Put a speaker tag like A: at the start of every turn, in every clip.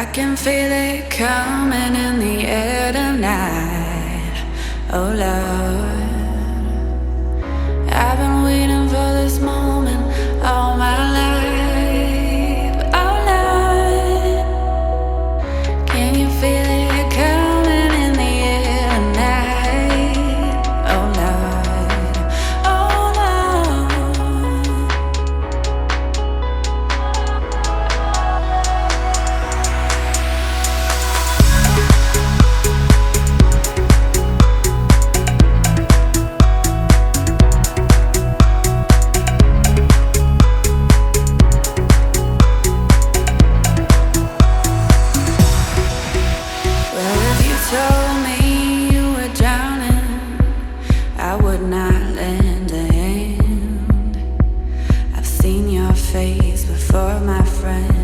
A: I can feel it coming in the air tonight. Oh, Lord. I've been waiting for this moment. would not lend a hand. I've seen your face before, my friend.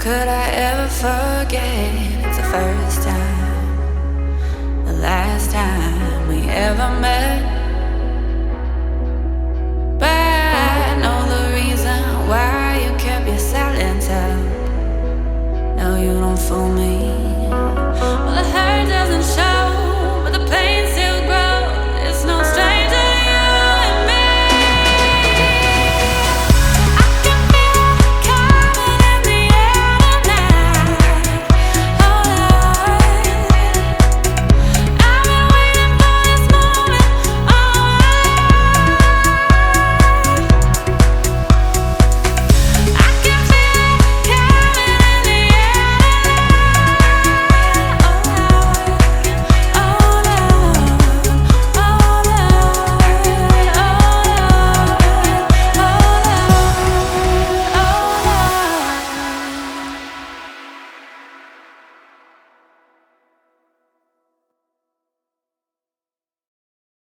A: could I ever forget the first time, the last time we ever met? But I know the reason why you kept your silence up. No, you don't fool me.